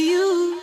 you.